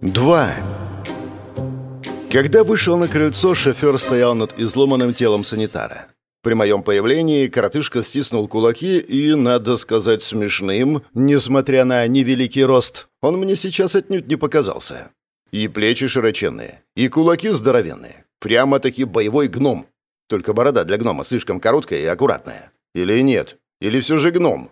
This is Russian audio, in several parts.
2. Когда вышел на крыльцо, шофер стоял над изломанным телом санитара. При моем появлении коротышка стиснул кулаки и, надо сказать, смешным, несмотря на невеликий рост, он мне сейчас отнюдь не показался. И плечи широченные, и кулаки здоровенные. Прямо-таки боевой гном. Только борода для гнома слишком короткая и аккуратная. Или нет? Или все же гном?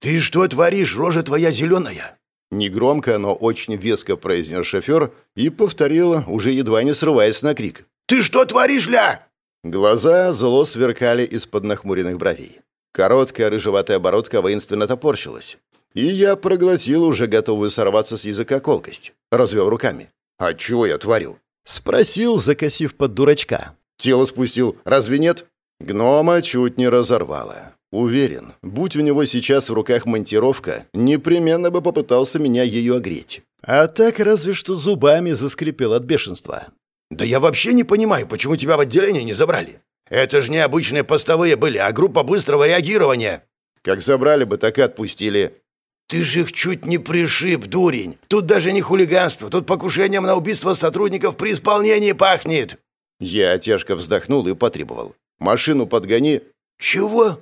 «Ты что творишь, рожа твоя зеленая?» Негромко, но очень веско произнес шофер и повторил, уже едва не срываясь на крик. «Ты что творишь, ля?» Глаза зло сверкали из-под нахмуренных бровей. Короткая рыжеватая бородка воинственно топорщилась. И я проглотил уже готовую сорваться с языка колкость. Развел руками. «А чего я творил?» Спросил, закосив под дурачка. «Тело спустил. Разве нет?» Гнома чуть не разорвало. Уверен, будь у него сейчас в руках монтировка, непременно бы попытался меня ее огреть. А так разве что зубами заскрипел от бешенства. «Да я вообще не понимаю, почему тебя в отделение не забрали. Это же не обычные постовые были, а группа быстрого реагирования». «Как забрали бы, так и отпустили». «Ты же их чуть не пришиб, дурень. Тут даже не хулиганство, тут покушением на убийство сотрудников при исполнении пахнет». Я тяжко вздохнул и потребовал. «Машину подгони». «Чего?»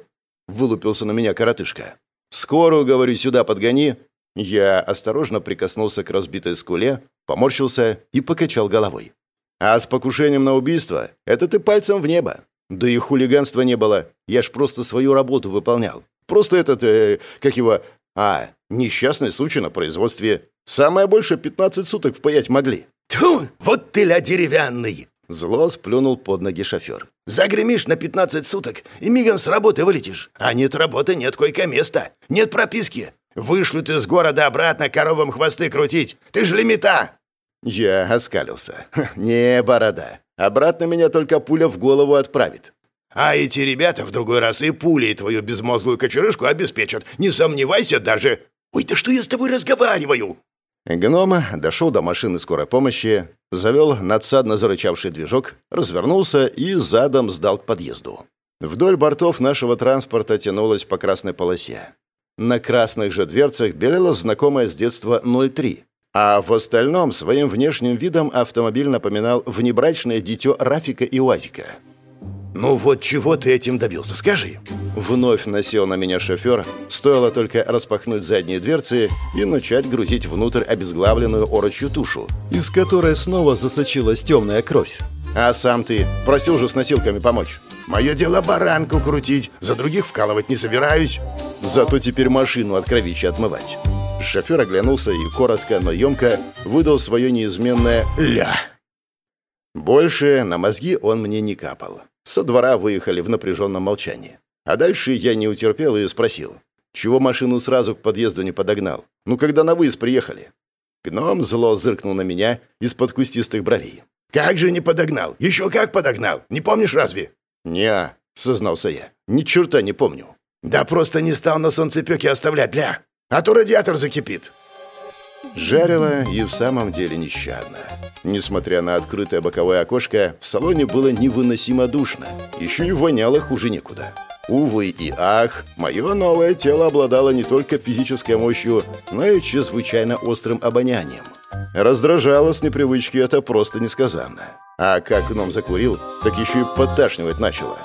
Вылупился на меня коротышка. «Скорую, говорю, сюда подгони». Я осторожно прикоснулся к разбитой скуле, поморщился и покачал головой. «А с покушением на убийство это ты пальцем в небо. Да и хулиганства не было. Я ж просто свою работу выполнял. Просто этот, э, как его... А, несчастный случай на производстве. Самое больше 15 суток впаять могли». «Тьфу, вот ты ля деревянный!» Зло сплюнул под ноги шофер. Загремишь на 15 суток и мигом с работы вылетишь. А нет работы, нет койко-места, нет прописки. Вышлют из города обратно коровам хвосты крутить. Ты ж лимита!» Я оскалился. «Не, борода. Обратно меня только пуля в голову отправит». «А эти ребята в другой раз и пулей твою безмозглую кочерышку обеспечат. Не сомневайся даже...» «Ой, да что я с тобой разговариваю?» Гном дошел до машины скорой помощи, завел надсадно зарычавший движок, развернулся и задом сдал к подъезду. Вдоль бортов нашего транспорта тянулась по красной полосе. На красных же дверцах белела знакомая с детства 03, а в остальном своим внешним видом автомобиль напоминал внебрачное дитё Рафика и Уазика. «Ну вот чего ты этим добился, скажи?» Вновь насел на меня шофер, стоило только распахнуть задние дверцы и начать грузить внутрь обезглавленную орочью тушу, из которой снова засочилась темная кровь. «А сам ты просил же с носилками помочь?» «Мое дело баранку крутить, за других вкалывать не собираюсь». «Зато теперь машину от кровища отмывать». Шофер оглянулся и коротко, но емко выдал свое неизменное «ля». Больше на мозги он мне не капал. Со двора выехали в напряженном молчании. А дальше я не утерпел и спросил, чего машину сразу к подъезду не подогнал? Ну, когда на выезд приехали? Гном зло зыркнул на меня из-под кустистых бровей. «Как же не подогнал? Еще как подогнал? Не помнишь разве?» «Не-а», сознался я. «Ни черта не помню». «Да просто не стал на солнцепеке оставлять, ля! А то радиатор закипит!» Жарило и в самом деле нещадно. Несмотря на открытое боковое окошко, в салоне было невыносимо душно. Еще и воняло хуже некуда. Увы и ах, мое новое тело обладало не только физической мощью, но и чрезвычайно острым обонянием. Раздражало с непривычки это просто несказанно. А как гном закурил, так еще и подташнивать начало.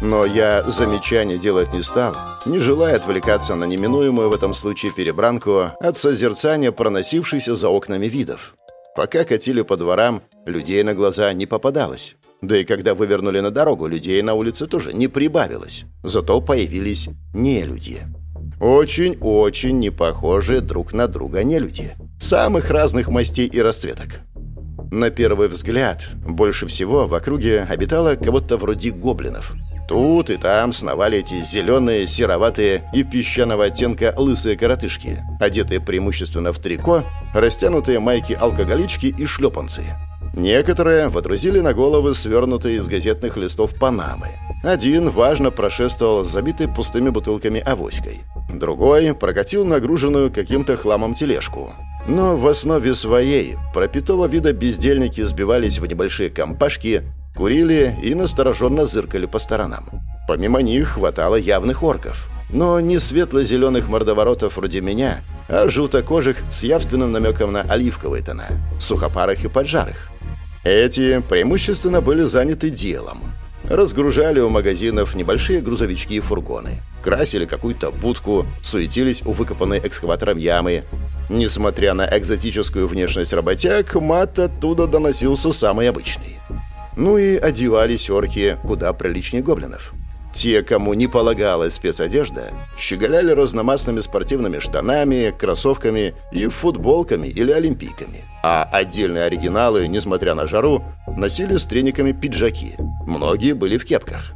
Но я замечания делать не стал, не желая отвлекаться на неминуемую в этом случае перебранку от созерцания проносившейся за окнами видов. Пока катили по дворам, людей на глаза не попадалось. Да и когда вывернули на дорогу, людей на улице тоже не прибавилось. Зато появились нелюди. Очень-очень не похожие друг на друга нелюди. Самых разных мастей и расцветок. На первый взгляд, больше всего в округе обитало кого-то вроде гоблинов – Тут и там сновали эти зеленые, сероватые и песчаного оттенка лысые коротышки, одетые преимущественно в трико, растянутые майки-алкоголички и шлепанцы. Некоторые водрузили на головы свернутые из газетных листов панамы. Один важно прошествовал с забитой пустыми бутылками авоськой. Другой прокатил нагруженную каким-то хламом тележку. Но в основе своей пропитого вида бездельники сбивались в небольшие компашки Курили и настороженно зыркали по сторонам. Помимо них хватало явных орков. Но ни светло-зеленых мордоворотов вроде меня, а желтокожих с явственным намеком на оливковые тона, сухопарых и поджарых. Эти преимущественно были заняты делом. Разгружали у магазинов небольшие грузовички и фургоны, красили какую-то будку, суетились у выкопанной экскаватором ямы. Несмотря на экзотическую внешность работяг, мат оттуда доносился самый обычный. Ну и одевались орки куда приличнее гоблинов. Те, кому не полагалась спецодежда, щеголяли разномастными спортивными штанами, кроссовками и футболками или олимпийками. А отдельные оригиналы, несмотря на жару, носили с трениками пиджаки. Многие были в кепках.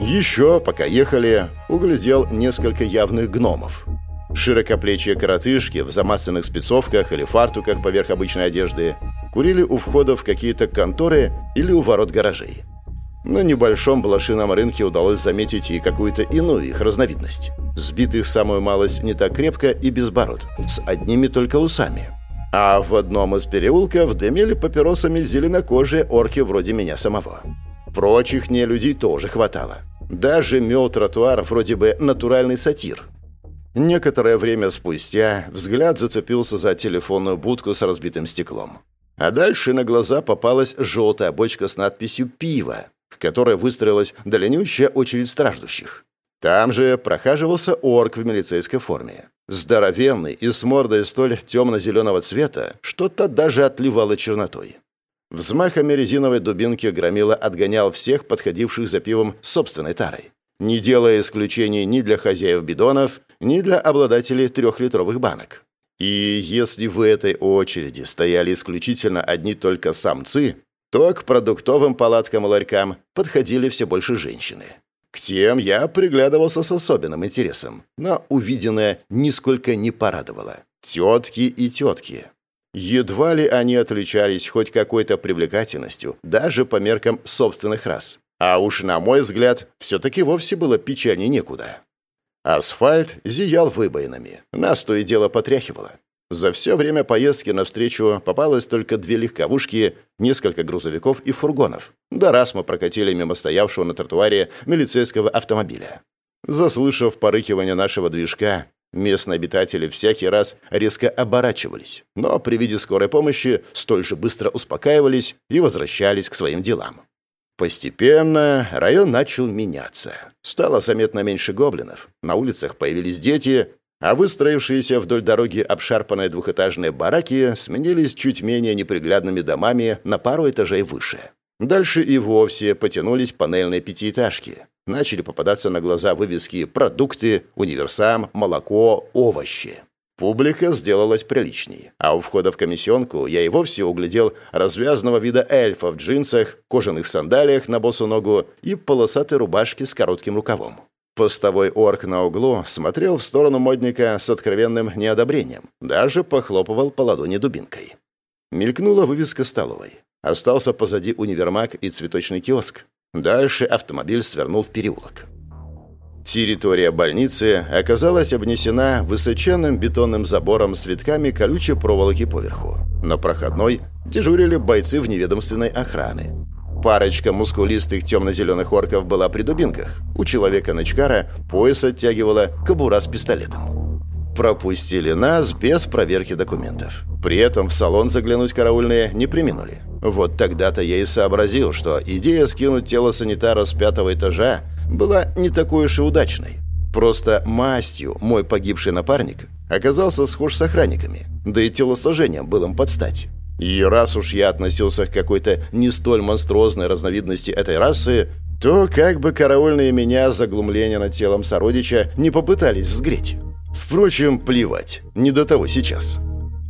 Еще, пока ехали, углядел несколько явных гномов. Широкоплечие коротышки в замасленных спецовках или фартуках поверх обычной одежды курили у входа в какие-то конторы или у ворот гаражей. На небольшом блошином рынке удалось заметить и какую-то иную их разновидность. Сбитых самую малость не так крепко и без бород, с одними только усами. А в одном из переулков дымили папиросами зеленокожие орки вроде меня самого. Прочих нелюдей тоже хватало. Даже мел тротуар вроде бы натуральный сатир. Некоторое время спустя взгляд зацепился за телефонную будку с разбитым стеклом. А дальше на глаза попалась желтая бочка с надписью «Пиво», к которой выстроилась длиннющая очередь страждущих. Там же прохаживался орк в милицейской форме. Здоровенный и с мордой столь темно-зеленого цвета, что-то даже отливало чернотой. Взмахами резиновой дубинки Громила отгонял всех подходивших за пивом собственной тарой, не делая исключений ни для хозяев бидонов, ни для обладателей трехлитровых банок. И если в этой очереди стояли исключительно одни только самцы, то к продуктовым палаткам и ларькам подходили все больше женщины. К тем я приглядывался с особенным интересом, но увиденное нисколько не порадовало. Тетки и тетки. Едва ли они отличались хоть какой-то привлекательностью, даже по меркам собственных рас. А уж, на мой взгляд, все-таки вовсе было печальнее некуда. Асфальт зиял выбоинами. Нас то и дело потряхивало. За все время поездки навстречу попалось только две легковушки, несколько грузовиков и фургонов. Да раз мы прокатили мимо стоявшего на тротуаре милицейского автомобиля. Заслышав порыкивание нашего движка, местные обитатели всякий раз резко оборачивались, но при виде скорой помощи столь же быстро успокаивались и возвращались к своим делам. Постепенно район начал меняться. Стало заметно меньше гоблинов. На улицах появились дети, а выстроившиеся вдоль дороги обшарпанные двухэтажные бараки сменились чуть менее неприглядными домами на пару этажей выше. Дальше и вовсе потянулись панельные пятиэтажки. Начали попадаться на глаза вывески «Продукты», «Универсам», «Молоко», «Овощи». Публика сделалась приличней, а у входа в комиссионку я и вовсе углядел развязанного вида эльфа в джинсах, кожаных сандалиях на босу ногу и полосатой рубашке с коротким рукавом. Постовой орк на углу смотрел в сторону модника с откровенным неодобрением, даже похлопывал по ладони дубинкой. Мелькнула вывеска столовой. Остался позади универмаг и цветочный киоск. Дальше автомобиль свернул в переулок. Территория больницы оказалась обнесена высоченным бетонным забором с витками колючей проволоки поверху. На проходной дежурили бойцы вневедомственной охраны. Парочка мускулистых темно-зеленых орков была при дубинках. У человека-ночкара пояс оттягивала кобура с пистолетом. Пропустили нас без проверки документов. При этом в салон заглянуть караульные не приминули. Вот тогда-то я и сообразил, что идея скинуть тело санитара с пятого этажа была не такой уж и удачной. Просто мастью мой погибший напарник оказался схож с охранниками, да и телосложением был им под стать. И раз уж я относился к какой-то не столь монструозной разновидности этой расы, то как бы караульные меня за глумление над телом сородича не попытались взгреть. Впрочем, плевать, не до того сейчас.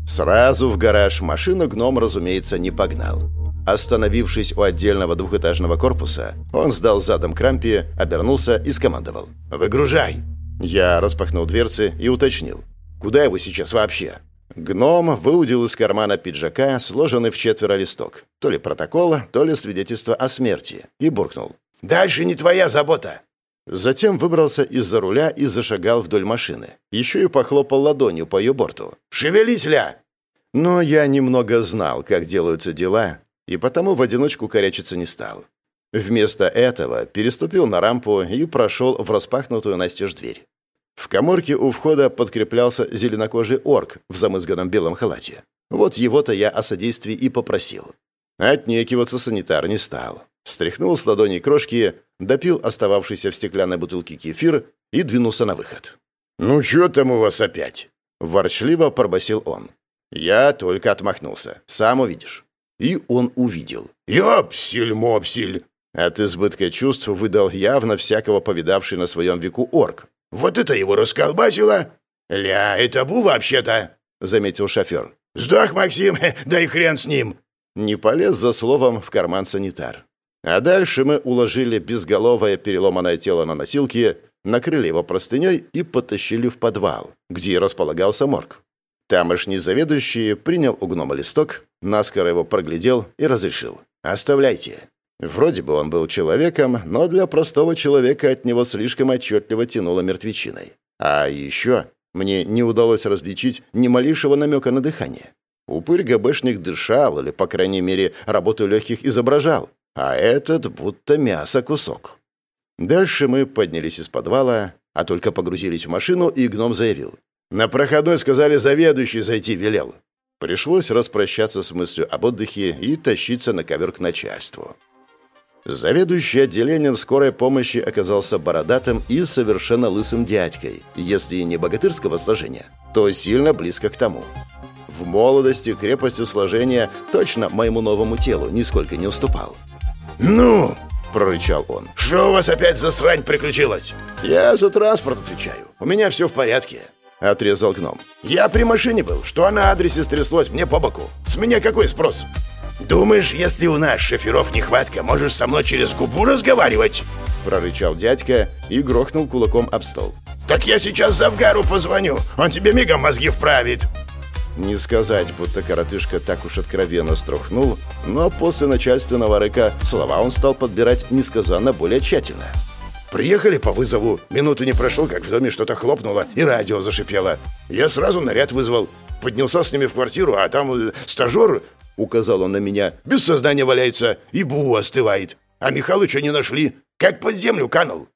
Сразу в гараж машину гном, разумеется, не погнал. Остановившись у отдельного двухэтажного корпуса, он сдал задом к рампе, обернулся и скомандовал. «Выгружай!» Я распахнул дверцы и уточнил. «Куда его сейчас вообще?» Гном выудил из кармана пиджака сложенный в четверо листок. То ли протокола, то ли свидетельство о смерти. И буркнул. «Дальше не твоя забота!» Затем выбрался из-за руля и зашагал вдоль машины. Еще и похлопал ладонью по ее борту. «Шевелись, ля!» Но я немного знал, как делаются дела, и потому в одиночку корячиться не стал. Вместо этого переступил на рампу и прошел в распахнутую настежь дверь. В коморке у входа подкреплялся зеленокожий орк в замызганном белом халате. Вот его-то я о содействии и попросил. Отнекиваться санитар не стал. Стряхнул с ладони крошки, допил остававшийся в стеклянной бутылке кефир и двинулся на выход. «Ну что там у вас опять?» Ворчливо пробасил он. Я только отмахнулся. Сам увидишь. И он увидел. «Ёпсель-мопсель!» От избытка чувств выдал явно всякого повидавший на своем веку орк. «Вот это его расколбасило!» «Ля, это Бу вообще-то!» — заметил шофер. «Сдох, Максим, да и хрен с ним!» Не полез за словом в карман санитар. А дальше мы уложили безголовое переломанное тело на носилки, накрыли его простыней и потащили в подвал, где располагался морг. Тамошний заведующий принял у гнома листок, наскоро его проглядел и разрешил. «Оставляйте». Вроде бы он был человеком, но для простого человека от него слишком отчетливо тянуло мертвечиной. А еще мне не удалось различить ни малейшего намека на дыхание. Упырь ГБшник дышал, или, по крайней мере, работу легких изображал, а этот будто мясо кусок. Дальше мы поднялись из подвала, а только погрузились в машину, и гном заявил. «На проходной, сказали, заведующий зайти велел». Пришлось распрощаться с мыслью об отдыхе и тащиться на ковер к начальству. Заведующий отделением скорой помощи оказался бородатым и совершенно лысым дядькой, если не богатырского сложения, то сильно близко к тому. В молодости, крепости сложения точно моему новому телу нисколько не уступал. «Ну!» – прорычал он. «Что у вас опять за срань приключилась?» «Я за транспорт отвечаю. У меня все в порядке», – отрезал гном. «Я при машине был. Что на адресе стряслось мне по боку? С меня какой спрос?» «Думаешь, если у нас шоферов нехватка, можешь со мной через губу разговаривать?» Прорычал дядька и грохнул кулаком об стол. «Так я сейчас Завгару позвоню, он тебе мигом мозги вправит!» Не сказать, будто коротышка так уж откровенно струхнул, но после начальственного рыка слова он стал подбирать несказанно более тщательно. «Приехали по вызову. Минуты не прошло, как в доме что-то хлопнуло и радио зашипело. Я сразу наряд вызвал. Поднялся с ними в квартиру, а там э, стажер — указал он на меня. «Без сознания валяется, и Бу остывает. А Михалыча не нашли. Как под землю канул».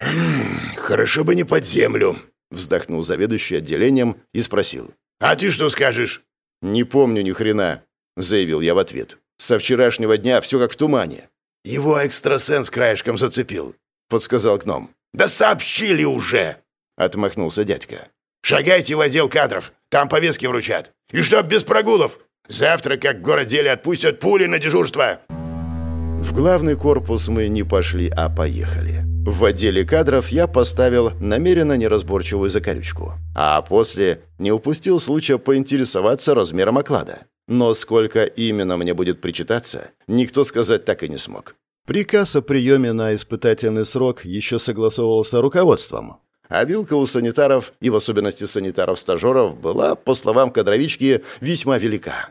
«Хм, «Хорошо бы не под землю», — вздохнул заведующий отделением и спросил. «А ты что скажешь?» «Не помню ни хрена», — заявил я в ответ. «Со вчерашнего дня все как в тумане». «Его экстрасенс краешком зацепил», — подсказал гном. «Да сообщили уже!» — отмахнулся дядька. «Шагайте в отдел кадров, там повестки вручат. И чтоб без прогулов, Завтра, как в городеле, отпустят пули на дежурство!» В главный корпус мы не пошли, а поехали. В отделе кадров я поставил намеренно неразборчивую закорючку. А после не упустил случая поинтересоваться размером оклада. Но сколько именно мне будет причитаться, никто сказать так и не смог. Приказ о приеме на испытательный срок еще согласовывался руководством. А вилка у санитаров, и в особенности санитаров-стажеров, была, по словам кадровички, весьма велика.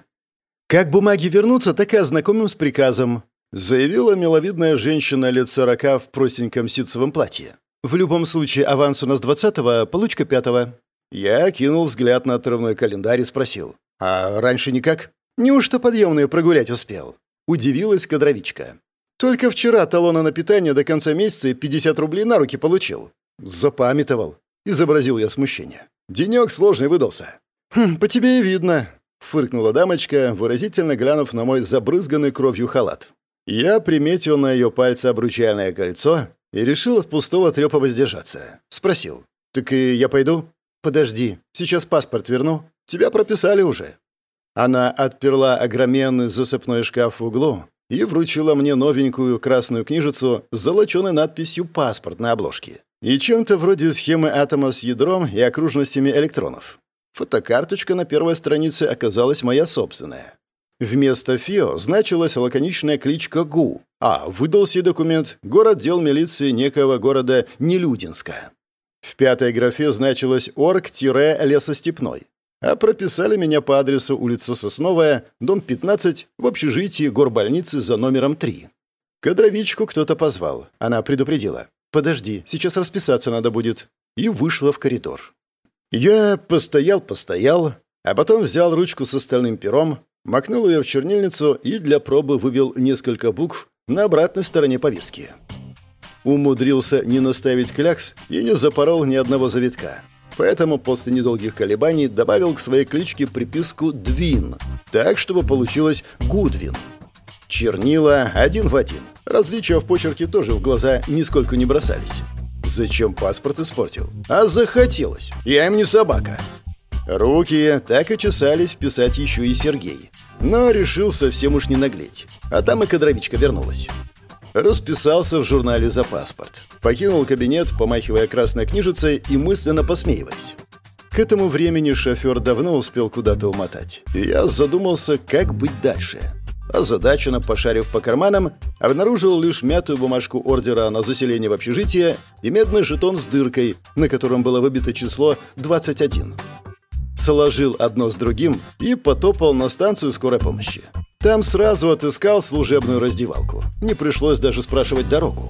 «Как бумаги вернутся, так и ознакомим с приказом», заявила миловидная женщина лет сорока в простеньком ситцевом платье. «В любом случае, аванс у нас двадцатого, получка пятого». Я кинул взгляд на отрывной календарь и спросил. «А раньше никак? Неужто подъемные прогулять успел?» Удивилась кадровичка. «Только вчера талона на питание до конца месяца и 50 рублей на руки получил. «Запамятовал», — изобразил я смущение. «Денек сложный выдался». «Хм, по тебе и видно», — фыркнула дамочка, выразительно глянув на мой забрызганный кровью халат. Я приметил на ее пальце обручальное кольцо и решил от пустого трепа воздержаться. Спросил. «Так и я пойду?» «Подожди, сейчас паспорт верну. Тебя прописали уже». Она отперла огроменный засыпной шкаф в углу и вручила мне новенькую красную книжицу с золоченой надписью «Паспорт» на обложке и чем-то вроде схемы атома с ядром и окружностями электронов. Фотокарточка на первой странице оказалась моя собственная. Вместо ФИО значилась лаконичная кличка ГУ, а выдал сей документ город дел милиции некого города Нелюдинска. В пятой графе значилось «Орг-лесостепной», а прописали меня по адресу улица Сосновая, дом 15, в общежитии горбольницы за номером 3. Кадровичку кто-то позвал. Она предупредила. «Подожди, сейчас расписаться надо будет». И вышла в коридор. Я постоял-постоял, а потом взял ручку с остальным пером, макнул ее в чернильницу и для пробы вывел несколько букв на обратной стороне повестки. Умудрился не наставить клякс и не запорол ни одного завитка. Поэтому после недолгих колебаний добавил к своей кличке приписку «Двин», так, чтобы получилось «Гудвин». Чернила один в один. Различия в почерке тоже в глаза нисколько не бросались. Зачем паспорт испортил? А захотелось. Я им не собака. Руки так и чесались писать еще и Сергей. Но решил совсем уж не наглеть. А там и кадровичка вернулась. Расписался в журнале за паспорт. Покинул кабинет, помахивая красной книжицей и мысленно посмеиваясь. К этому времени шофер давно успел куда-то умотать. И я задумался, как быть дальше. Озадаченно пошарив по карманам, обнаружил лишь мятую бумажку ордера на заселение в общежитие и медный жетон с дыркой, на котором было выбито число 21. Сложил одно с другим и потопал на станцию скорой помощи. Там сразу отыскал служебную раздевалку. Не пришлось даже спрашивать дорогу.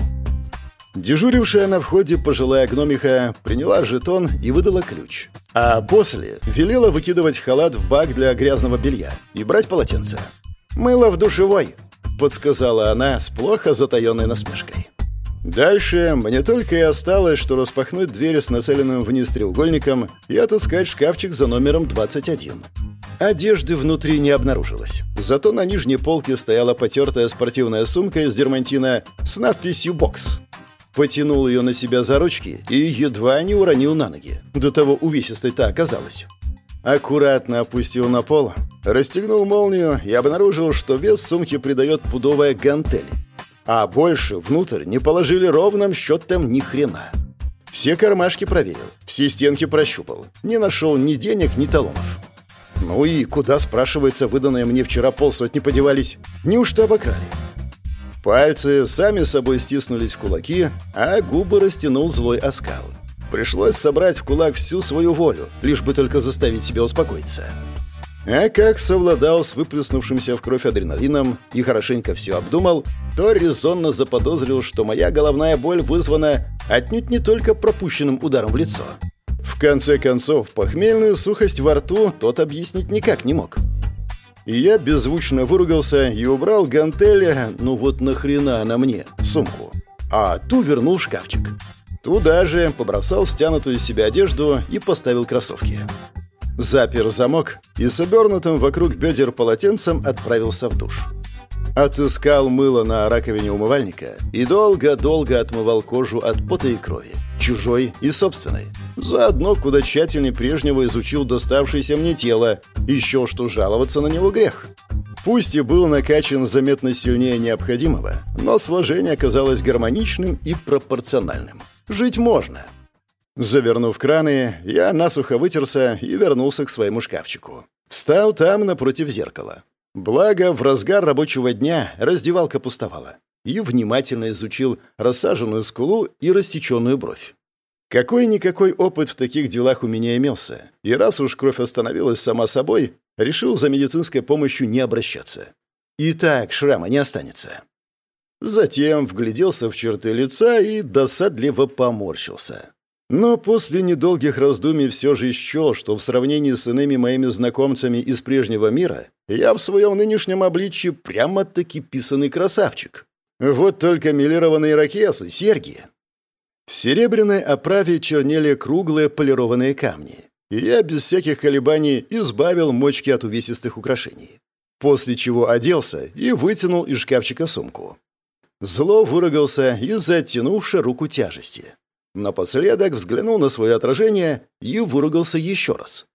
Дежурившая на входе пожилая гномиха приняла жетон и выдала ключ. А после велела выкидывать халат в бак для грязного белья и брать полотенце. «Мыло в душевой», — подсказала она с плохо затаенной насмешкой. Дальше мне только и осталось, что распахнуть дверь с нацеленным вниз треугольником и отыскать шкафчик за номером 21. Одежды внутри не обнаружилось. Зато на нижней полке стояла потертая спортивная сумка из дермантина с надписью «Бокс». Потянул ее на себя за ручки и едва не уронил на ноги. До того увесистой та оказалась. Аккуратно опустил на пол, расстегнул молнию и обнаружил, что вес сумки придает пудовая гантель. А больше внутрь не положили ровным счетом ни хрена. Все кармашки проверил, все стенки прощупал. Не нашел ни денег, ни талонов. Ну и куда, спрашивается, выданные мне вчера полсотни подевались? Неужто обокрали? Пальцы сами собой стиснулись в кулаки, а губы растянул злой оскал. Пришлось собрать в кулак всю свою волю, лишь бы только заставить себя успокоиться. А как совладал с выплеснувшимся в кровь адреналином и хорошенько все обдумал, то резонно заподозрил, что моя головная боль вызвана отнюдь не только пропущенным ударом в лицо. В конце концов, похмельную сухость во рту тот объяснить никак не мог. И я беззвучно выругался и убрал гантели, ну вот нахрена она мне, в сумку. А ту вернул в шкафчик. Туда же побросал стянутую из себя одежду и поставил кроссовки. Запер замок и с обернутым вокруг бедер полотенцем отправился в душ. Отыскал мыло на раковине умывальника и долго-долго отмывал кожу от пота и крови, чужой и собственной. Заодно куда тщательнее прежнего изучил доставшееся мне тело, еще что жаловаться на него грех. Пусть и был накачан заметно сильнее необходимого, но сложение оказалось гармоничным и пропорциональным. Жить можно. Завернув краны, я насухо вытерся и вернулся к своему шкафчику. Встал там напротив зеркала. Благо, в разгар рабочего дня раздевалка пустовала. И внимательно изучил рассаженную скулу и растеченную бровь. Какой-никакой опыт в таких делах у меня имелся, и раз уж кровь остановилась сама собой, решил за медицинской помощью не обращаться. И так шрама не останется. Затем вгляделся в черты лица и досадливо поморщился. Но после недолгих раздумий все же счел, что в сравнении с иными моими знакомцами из прежнего мира я в своем нынешнем обличье прямо-таки писанный красавчик. Вот только милированные ракесы, серьги. В серебряной оправе чернели круглые полированные камни, и я без всяких колебаний избавил мочки от увесистых украшений. После чего оделся и вытянул из шкафчика сумку. Зло выругался из-за оттянувшей руку тяжести. Напоследок взглянул на свое отражение и выругался еще раз.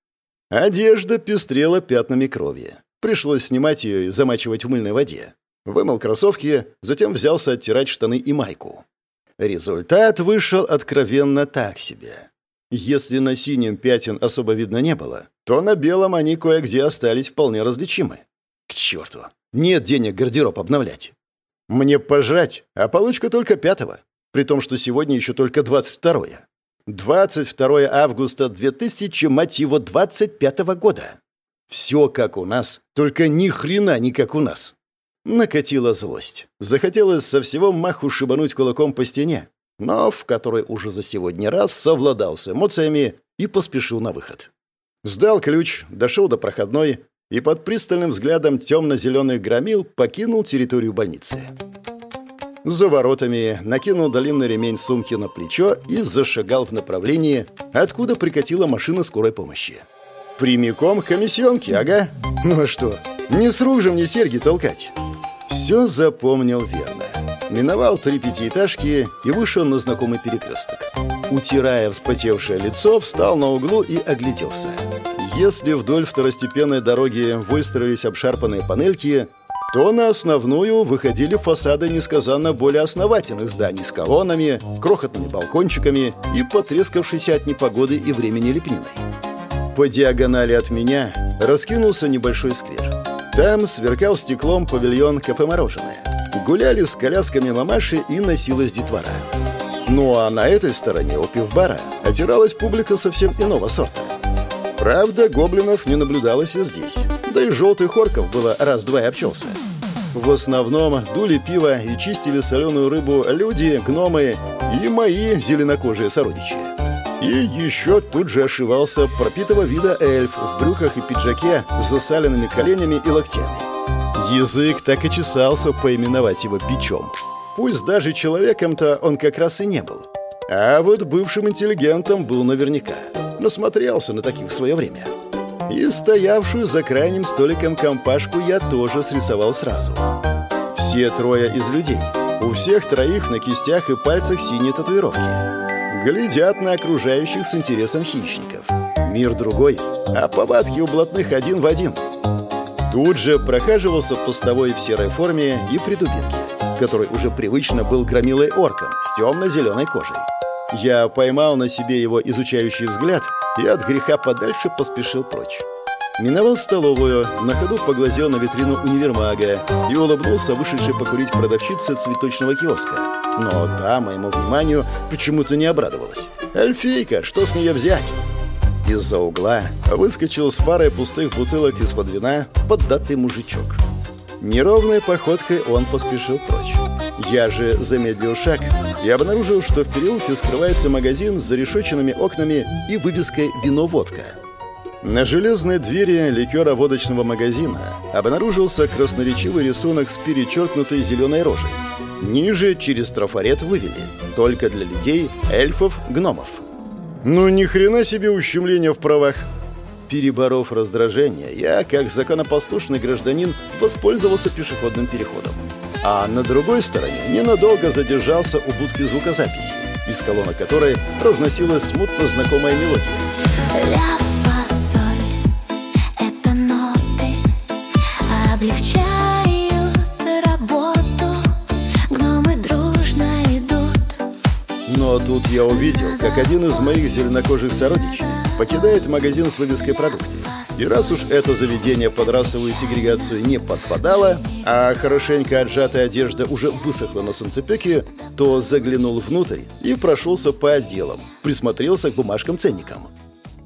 Одежда пестрела пятнами крови. Пришлось снимать ее и замачивать в мыльной воде. Вымыл кроссовки, затем взялся оттирать штаны и майку. Результат вышел откровенно так себе. Если на синем пятен особо видно не было, то на белом они кое-где остались вполне различимы. К черту, нет денег гардероб обновлять. Мне пожрать, а получка только пятого при том, что сегодня еще только 22-е. 22 августа 2000, мать его, 25 -го года. Все как у нас, только ни хрена не как у нас. Накатила злость. Захотелось со всего маху шибануть кулаком по стене, но в которой уже за сегодня раз совладал с эмоциями и поспешил на выход. Сдал ключ, дошел до проходной и под пристальным взглядом темно-зеленых громил покинул территорию больницы. За воротами накинул длинный ремень сумки на плечо и зашагал в направлении, откуда прикатила машина скорой помощи. Прямиком к комиссионке, ага. Ну а что, не с рук же мне серьги толкать. Все запомнил верно. Миновал три пятиэтажки и вышел на знакомый перекресток. Утирая вспотевшее лицо, встал на углу и огляделся. Если вдоль второстепенной дороги выстроились обшарпанные панельки, то на основную выходили фасады несказанно более основательных зданий с колоннами, крохотными балкончиками и потрескавшейся от непогоды и времени лепниной. По диагонали от меня раскинулся небольшой сквер. Там сверкал стеклом павильон кафе-мороженое. Гуляли с колясками мамаши и носилась детвора. Ну а на этой стороне у пивбара отиралась публика совсем иного сорта. Правда, гоблинов не наблюдалось и здесь. Да и желтых орков было раз-два и обчелся. В основном дули пиво и чистили соленую рыбу люди, гномы и мои зеленокожие сородичи. И еще тут же ошивался пропитого вида эльф в брюках и пиджаке с засаленными коленями и локтями. Язык так и чесался поименовать его бичом. Пусть даже человеком-то он как раз и не был. А вот бывшим интеллигентом был наверняка насмотрелся на таких в свое время. И стоявшую за крайним столиком компашку я тоже срисовал сразу. Все трое из людей. У всех троих на кистях и пальцах синие татуировки. Глядят на окружающих с интересом хищников. Мир другой, а повадки у блатных один в один. Тут же прохаживался постовой в серой форме и при дубинке, который уже привычно был громилой орком с темно-зеленой кожей. Я поймал на себе его изучающий взгляд и от греха подальше поспешил прочь. Миновал столовую, на ходу поглазел на витрину универмага и улыбнулся вышедшей покурить продавщице цветочного киоска. Но та, моему вниманию, почему-то не обрадовалась. «Эльфийка, что с нее взять?» Из-за угла выскочил с парой пустых бутылок из-под вина поддатый мужичок. Неровной походкой он поспешил прочь. Я же замедлил шаг и обнаружил, что в переулке скрывается магазин с зарешоченными окнами и вывеской «Вино-водка». На железной двери ликера-водочного магазина обнаружился красноречивый рисунок с перечеркнутой зеленой рожей. Ниже через трафарет вывели «Только для людей, эльфов, гномов». Ну, ни хрена себе ущемление в правах. Переборов раздражение, я, как законопослушный гражданин, воспользовался пешеходным переходом. А на другой стороне ненадолго задержался у будки звукозаписи, из колонок которой разносилась смутно знакомая мелодия. Ля, фа, соль, это ноты облегчают. Но тут я увидел, как один из моих зеленокожих сородичей покидает магазин с вывеской продукты. И раз уж это заведение под расовую сегрегацию не подпадало, а хорошенько отжатая одежда уже высохла на солнцепеке, то заглянул внутрь и прошелся по отделам, присмотрелся к бумажкам-ценникам.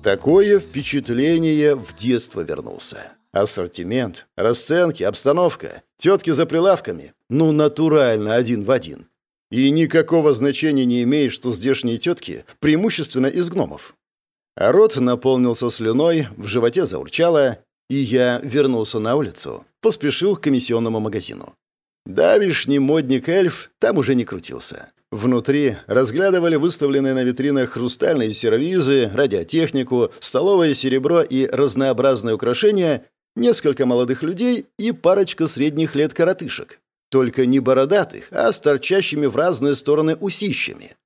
Такое впечатление в детство вернулся. Ассортимент, расценки, обстановка, тетки за прилавками. Ну, натурально один в один. И никакого значения не имеет, что здешние тетки преимущественно из гномов. А рот наполнился слюной, в животе заурчало, и я вернулся на улицу, поспешил к комиссионному магазину. Давишний модник-эльф там уже не крутился. Внутри разглядывали выставленные на витринах хрустальные сервизы, радиотехнику, столовое серебро и разнообразные украшения несколько молодых людей и парочка средних лет коротышек. Только не бородатых, а с торчащими в разные стороны усищами.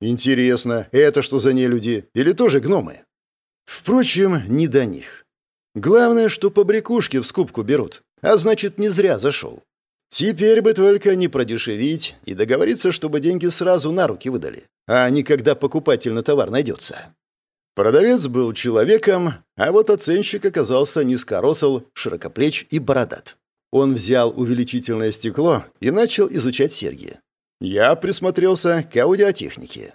Интересно, это что за нелюди? Или тоже гномы? Впрочем, не до них. Главное, что побрякушки в скупку берут, а значит, не зря зашел. Теперь бы только не продешевить и договориться, чтобы деньги сразу на руки выдали, а не когда покупатель на товар найдется. Продавец был человеком, а вот оценщик оказался низкоросл, широкоплеч и бородат. Он взял увеличительное стекло и начал изучать серьги. Я присмотрелся к аудиотехнике.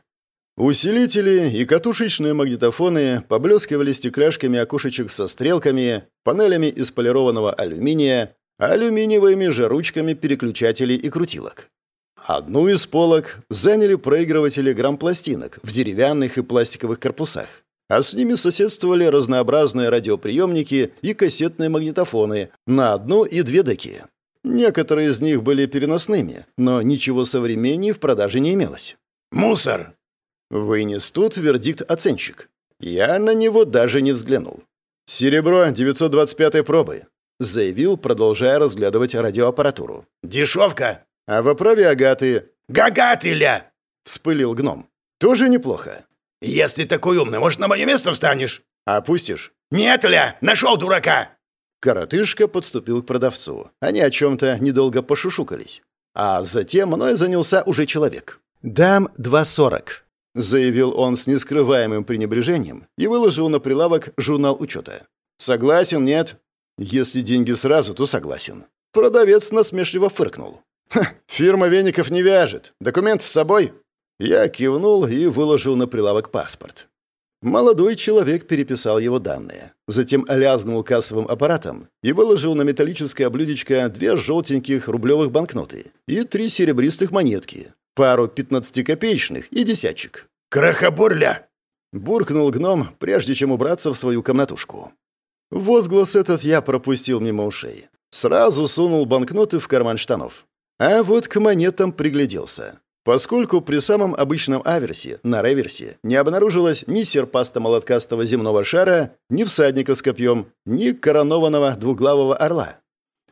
Усилители и катушечные магнитофоны поблескивали стекляшками окошечек со стрелками, панелями из полированного алюминия, алюминиевыми же ручками переключателей и крутилок. Одну из полок заняли проигрыватели грамм-пластинок в деревянных и пластиковых корпусах, а с ними соседствовали разнообразные радиоприемники и кассетные магнитофоны на одну и две деки. Некоторые из них были переносными, но ничего современнее в продаже не имелось. «Мусор!» Вынес тут вердикт оценщик. Я на него даже не взглянул. «Серебро 925 пробы», — заявил, продолжая разглядывать радиоаппаратуру. «Дешевка!» «А в оправе агаты...» «Гагатыля!» — вспылил гном. «Тоже неплохо». «Если такой умный, может, на мое место встанешь?» «Опустишь?» «Нет, ля! Нашел дурака!» Коротышка подступил к продавцу. Они о чем-то недолго пошушукались. А затем мной занялся уже человек. «Дам 2.40», — заявил он с нескрываемым пренебрежением и выложил на прилавок журнал учета. «Согласен, нет?» «Если деньги сразу, то согласен». Продавец насмешливо фыркнул. «Ха, фирма веников не вяжет. Документ с собой?» Я кивнул и выложил на прилавок паспорт. Молодой человек переписал его данные. Затем лязгнул кассовым аппаратом и выложил на металлическое блюдечко две желтеньких рублевых банкноты и три серебристых монетки, пару пятнадцатикопеечных и десятчик. «Крахоборля!» — буркнул гном, прежде чем убраться в свою комнатушку. Возглас этот я пропустил мимо ушей. Сразу сунул банкноты в карман штанов. А вот к монетам пригляделся. Поскольку при самом обычном аверсе, на реверсе, не обнаружилось ни серпасто-молоткастого земного шара, ни всадника с копьем, ни коронованного двуглавого орла.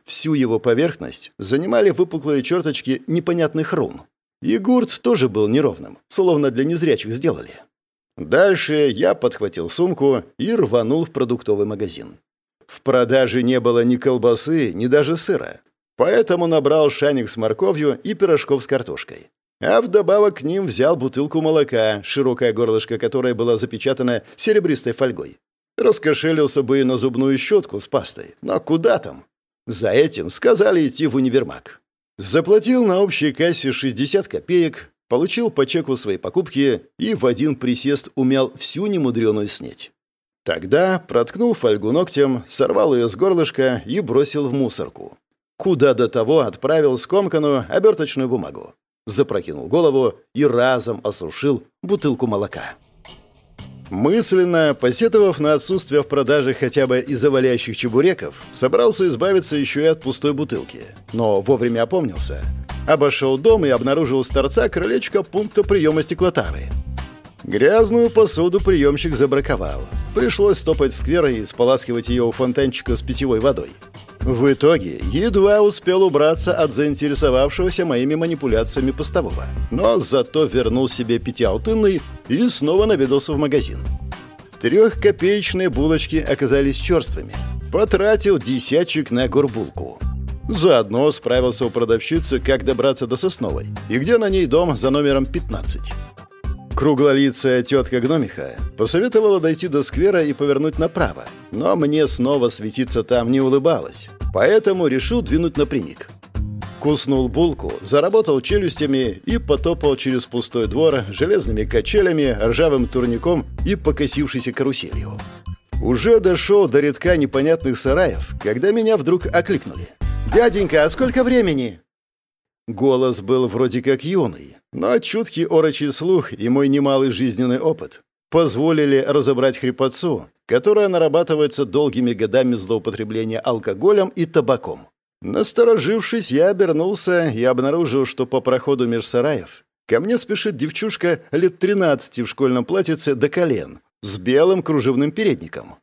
Всю его поверхность занимали выпуклые черточки непонятных рун. И гурт тоже был неровным, словно для незрячих сделали. Дальше я подхватил сумку и рванул в продуктовый магазин. В продаже не было ни колбасы, ни даже сыра. Поэтому набрал шаник с морковью и пирожков с картошкой. А вдобавок к ним взял бутылку молока, широкое горлышко которой было запечатано серебристой фольгой. Раскошелился бы и на зубную щетку с пастой, но куда там? За этим сказали идти в универмаг. Заплатил на общей кассе 60 копеек, получил по чеку свои покупки и в один присест умял всю немудреную снеть. Тогда проткнул фольгу ногтем, сорвал ее с горлышка и бросил в мусорку. Куда до того отправил скомканную оберточную бумагу запрокинул голову и разом осушил бутылку молока. Мысленно, посетовав на отсутствие в продаже хотя бы из завалящих чебуреков, собрался избавиться еще и от пустой бутылки. Но вовремя опомнился. Обошел дом и обнаружил с торца крылечко пункта приема стеклотары. Грязную посуду приемщик забраковал. Пришлось стопать в сквер и споласкивать ее у фонтанчика с питьевой водой. В итоге едва успел убраться от заинтересовавшегося моими манипуляциями постового, но зато вернул себе пятиалтынный и снова наведался в магазин. Трехкопеечные булочки оказались черствыми. Потратил десятчик на горбулку. Заодно справился у продавщицы, как добраться до Сосновой, и где на ней дом за номером 15. Круглолицая тетка Гномиха посоветовала дойти до сквера и повернуть направо, но мне снова светиться там не улыбалось, поэтому решил двинуть напрямик. Куснул булку, заработал челюстями и потопал через пустой двор железными качелями, ржавым турником и покосившейся каруселью. Уже дошел до редка непонятных сараев, когда меня вдруг окликнули. «Дяденька, а сколько времени?» Голос был вроде как юный, но чуткий орочий слух и мой немалый жизненный опыт позволили разобрать хрипотцу, которая нарабатывается долгими годами злоупотребления алкоголем и табаком. Насторожившись, я обернулся и обнаружил, что по проходу меж сараев ко мне спешит девчушка лет 13 в школьном платьице до колен с белым кружевным передником.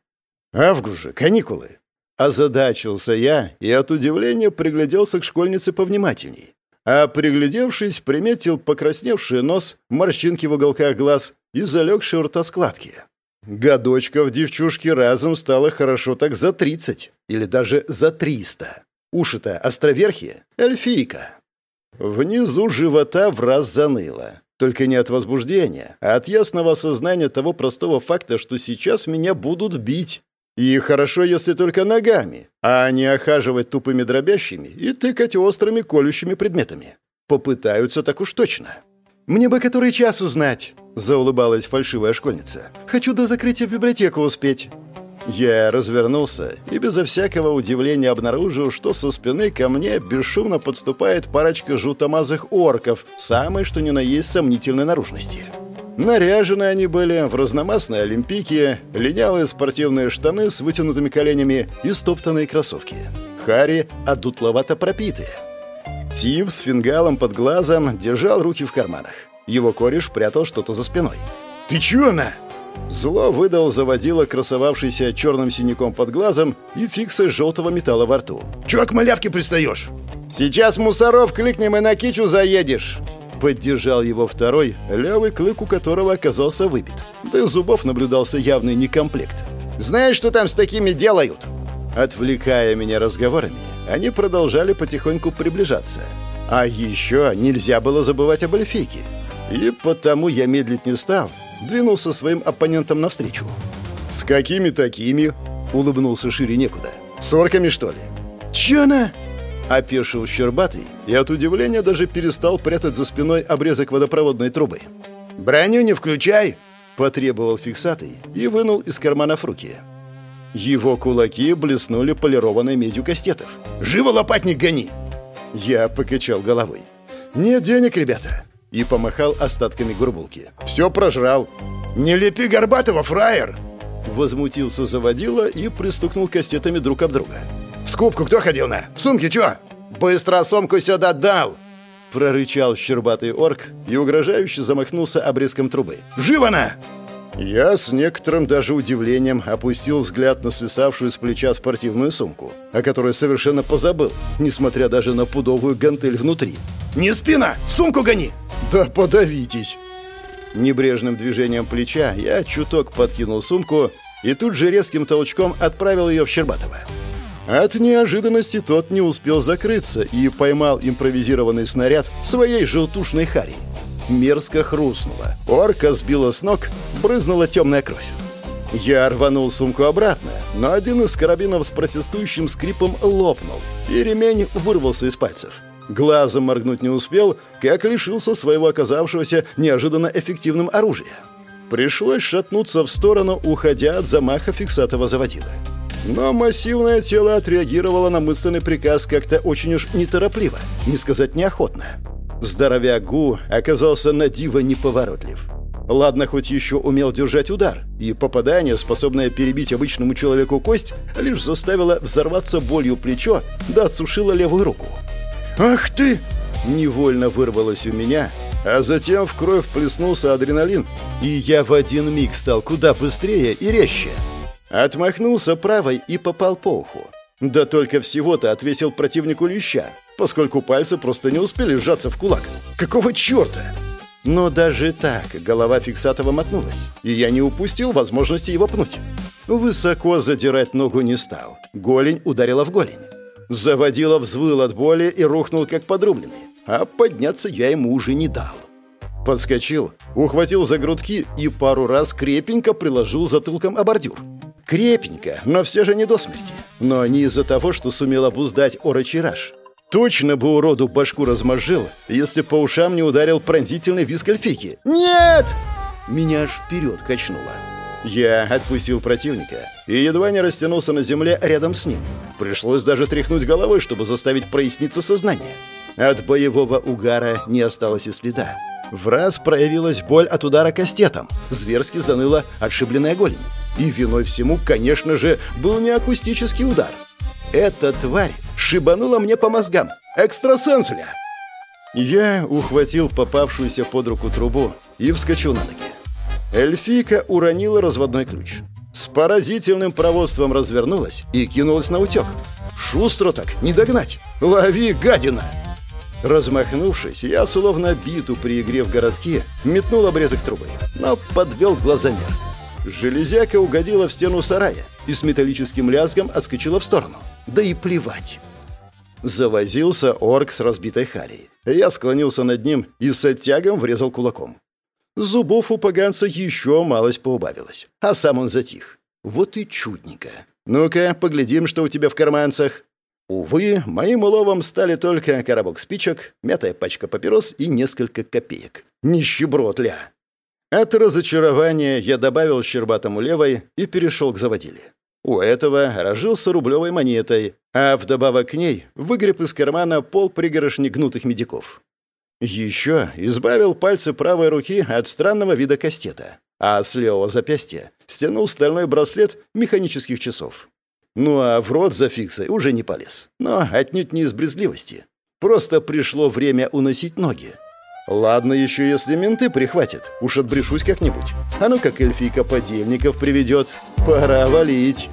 «Август же, каникулы!» Озадачился я и от удивления пригляделся к школьнице повнимательней а, приглядевшись, приметил покрасневший нос, морщинки в уголках глаз и залегшие рта складки. Годочка в девчушке разом стало хорошо так за тридцать, или даже за триста. Уши-то островерхие, эльфийка. Внизу живота в раз заныло. Только не от возбуждения, а от ясного осознания того простого факта, что сейчас меня будут бить. И хорошо, если только ногами, а не охаживать тупыми дробящими и тыкать острыми колющими предметами. Попытаются так уж точно. «Мне бы который час узнать», — заулыбалась фальшивая школьница. «Хочу до закрытия в библиотеку успеть». Я развернулся и безо всякого удивления обнаружил, что со спины ко мне бесшумно подступает парочка жутомазых орков, самой что ни на есть сомнительной наружности. Наряжены они были в разномастные олимпийки, линялые спортивные штаны с вытянутыми коленями и стоптанные кроссовки. Хари одутловато пропитые. Тим с фингалом под глазом держал руки в карманах. Его кореш прятал что-то за спиной. «Ты чё на?» Зло выдал заводила красовавшийся черным синяком под глазом и фиксы желтого металла во рту. «Чё к малявке пристаешь?» «Сейчас мусоров кликнем и на кичу заедешь!» Поддержал его второй, левый клык у которого оказался выбит. Да и зубов наблюдался явный некомплект. «Знаешь, что там с такими делают?» Отвлекая меня разговорами, они продолжали потихоньку приближаться. А еще нельзя было забывать об эльфийке. И потому я медлить не стал, двинулся своим оппонентам навстречу. «С какими такими?» — улыбнулся шире некуда. «С орками, что ли?» «Чё она?» Опешил Щербатый и от удивления даже перестал прятать за спиной обрезок водопроводной трубы. «Броню не включай!» — потребовал фиксатый и вынул из карманов руки. Его кулаки блеснули полированной медью кастетов. «Живо лопатник гони!» Я покачал головой. «Нет денег, ребята!» И помахал остатками горбулки. «Все прожрал!» «Не лепи Горбатого, фраер!» Возмутился заводила и пристукнул кастетами друг об друга. Скупку кто ходил на? В сумке чё? Быстро сумку сюда дал!» Прорычал щербатый орк и угрожающе замахнулся обрезком трубы. «Живо на!» Я с некоторым даже удивлением опустил взгляд на свисавшую с плеча спортивную сумку, о которой совершенно позабыл, несмотря даже на пудовую гантель внутри. «Не спина! Сумку гони!» «Да подавитесь!» Небрежным движением плеча я чуток подкинул сумку и тут же резким толчком отправил ее в Щербатова. От неожиданности тот не успел закрыться и поймал импровизированный снаряд своей желтушной хари. Мерзко хрустнуло. Орка сбила с ног, брызнула темная кровь. Я рванул сумку обратно, но один из карабинов с протестующим скрипом лопнул, и ремень вырвался из пальцев. Глазом моргнуть не успел, как лишился своего оказавшегося неожиданно эффективным оружия. Пришлось шатнуться в сторону, уходя от замаха фиксатого заводила. Но массивное тело отреагировало на мысленный приказ как-то очень уж неторопливо, не сказать неохотно. Здоровяк Гу оказался на диво неповоротлив. Ладно, хоть еще умел держать удар, и попадание, способное перебить обычному человеку кость, лишь заставило взорваться болью плечо, да отсушило левую руку. «Ах ты!» Невольно вырвалось у меня, а затем в кровь плеснулся адреналин, и я в один миг стал куда быстрее и резче. Отмахнулся правой и попал по уху. Да только всего-то отвесил противнику леща, поскольку пальцы просто не успели сжаться в кулак. Какого черта? Но даже так голова фиксатова мотнулась, и я не упустил возможности его пнуть. Высоко задирать ногу не стал. Голень ударила в голень. Заводила взвыл от боли и рухнул как подрубленный, а подняться я ему уже не дал. Подскочил, ухватил за грудки и пару раз крепенько приложил затылком о бордюр. Крепенько, но все же не до смерти. Но не из-за того, что сумел обуздать орочий. Точно бы уроду башку размозжил, если по ушам не ударил пронзительный визг эльфийки. «Нет!» Меня аж вперед качнуло. Я отпустил противника и едва не растянулся на земле рядом с ним. Пришлось даже тряхнуть головой, чтобы заставить проясниться сознание. От боевого угара не осталось и следа. В раз проявилась боль от удара кастетом. Зверски заныла отшибленная голень. И виной всему, конечно же, был не акустический удар. Эта тварь шибанула мне по мозгам. Экстрасенсуля! Я ухватил попавшуюся под руку трубу и вскочил на ноги. Эльфийка уронила разводной ключ. С поразительным проводством развернулась и кинулась на утек. Шустро так, не догнать. Лови, гадина! Размахнувшись, я, словно биту при игре в городке, метнул обрезок трубы, но подвел глазомер. Железяка угодила в стену сарая и с металлическим лязгом отскочила в сторону. Да и плевать. Завозился орк с разбитой харей. Я склонился над ним и с оттягом врезал кулаком. Зубов у поганца еще малость поубавилось, а сам он затих. Вот и чудненько. Ну-ка, поглядим, что у тебя в карманцах. Увы, моим уловом стали только коробок спичек, мятая пачка папирос и несколько копеек. Нищеброд ля. От разочарования я добавил щербатому левой и перешел к заводиле. У этого разжился рублевой монетой, а вдобавок к ней выгреб из кармана пол пригорошни гнутых медиков. Еще избавил пальцы правой руки от странного вида кастета, а с левого запястья стянул стальной браслет механических часов. Ну а в рот за фиксой уже не полез. Но отнюдь не из брезгливости. Просто пришло время уносить ноги. Ладно еще, если менты прихватят. Уж отбрешусь как-нибудь. А ну как эльфийка подельников приведет. Пора валить.